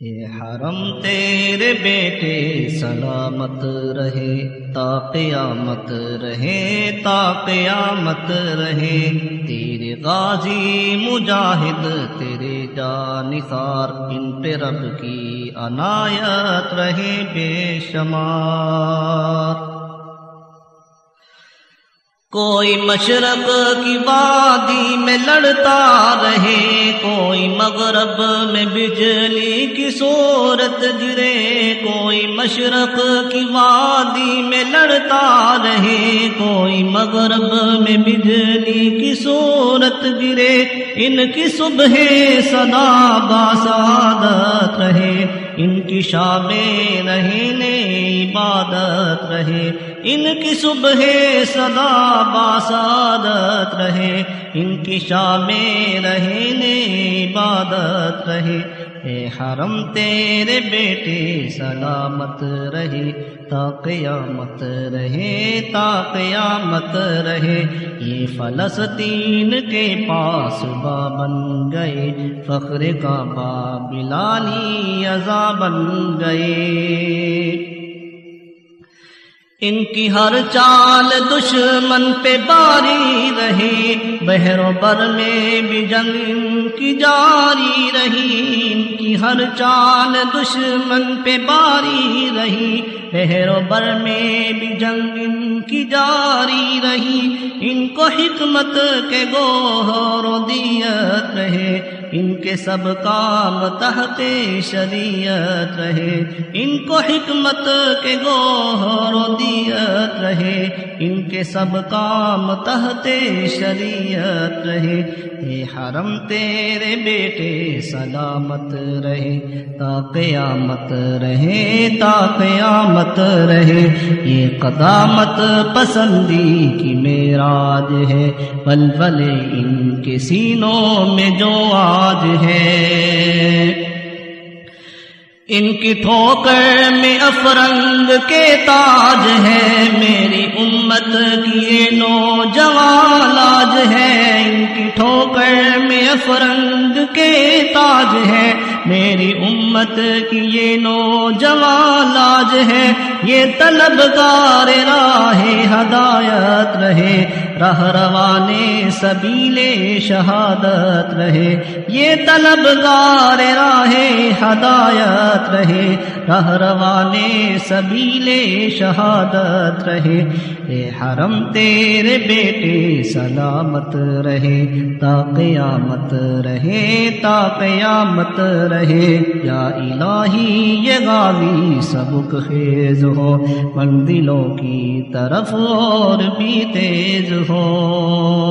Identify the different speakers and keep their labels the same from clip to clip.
Speaker 1: اے حرم تیرے بیٹے سلامت رہے، تا قیامت رہے، تا قیامت رہے۔ تیرے غازی مجاہد، تیرے جانثار، ان پہ رب کی عنایت رہے بے شمار۔ کوئی مشرق کی وادی میں لڑتا رہے، کوئی مغرب میں بجلی کی صورت گرے، کوئی مشرق کی وادی میں لڑتا رہے، کوئی مغرب میں بجلی کی صورت گرے۔ ان کی صبح صدا باسعادت رہے۔ ان کی شام رہنے عبادت رہے۔ ان کی صبح صدا باسعادت رہے۔ ان کی شامیں رہنے عبادت رہے۔ اے حرم تیرے بیٹے، سلامت رہے، تا قیامت رہے، تا قیامت رہے۔ یہ فلسطین کے پاس با بن گئے، فخر کا با بلانی بن گئے۔ ان کی ہر چال دشمن پہ باری رہی بحر و بر میں بھی جنگ ان کی جاری رہی۔ ان کی ہر چال دشمن پہ باری رہی بحر و بر میں بھی جنگ ان کی جاری رہی۔ ان کو حکمت کے گوہر و دیت رہے، ان کے سب کام تحت شریعت رہے۔ ان کو حکمت کے گوہر رہے، ان کے سب کام تحت شریعت رہے۔ اے حرم، تیرے بیٹے سلامت رہے۔ تا قیامت رہے، تا قیامت رہے۔ یہ قدامت پسندی کی میراج ہے۔ بل بلے ان کے سینوں میں جو آج ہے۔ ان کی ٹھوکر میں افرنگ کے تاج ہے، میری امت کی یہ نوجوان آج ہے۔ ان کی ٹھوکر میں افرنگ کے تاج ہے۔ میری امت کی یہ نوجوان آج ہے۔ یہ طلبگار راہ ہدایت رہے۔ رہ روانے سبیلے شہادت رہے۔ یہ طلبگار راہ ہدایت رہے رہ سبیلے شہادت رہے۔ اے حرم، تیرے بیٹے سلامت رہے۔ تا قیامت رہے، تا قیامت رہے۔ یا الہی، یہ غاوی سبک خیز ہو۔ منزلوں کی طرف اور بھی تیز ہو۔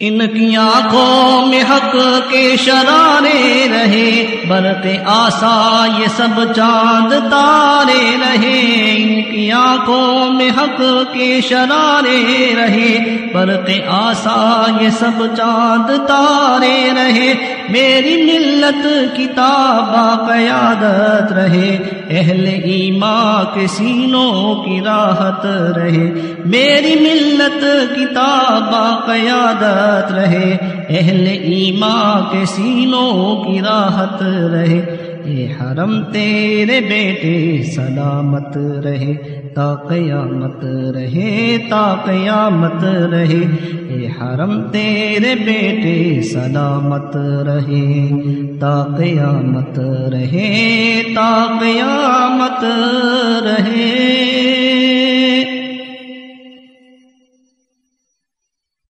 Speaker 1: ان کی آنکھوں میں حق کے شرارے رہے، برق آسا یہ سب چاند تارے رہے۔ ان کی آنکھوں میں حق کے شرارے رہے، برق آسا یہ سب چاند تارے رہے۔ میری ملت کتاب قیادت رہے، اہل ایمان کے سینوں کی راحت رہے۔ میری ملت کتاب قیادت رہے، اہل ایمان کے سینوں کی راحت رہے۔ اے حرم، تیرے بیٹے سلامت رہے، تا قیامت رہے، تا قیامت رہے۔ اے حرم، تیرے بیٹے سلامت رہے، تا قیامت رہے، تا قیامت رہے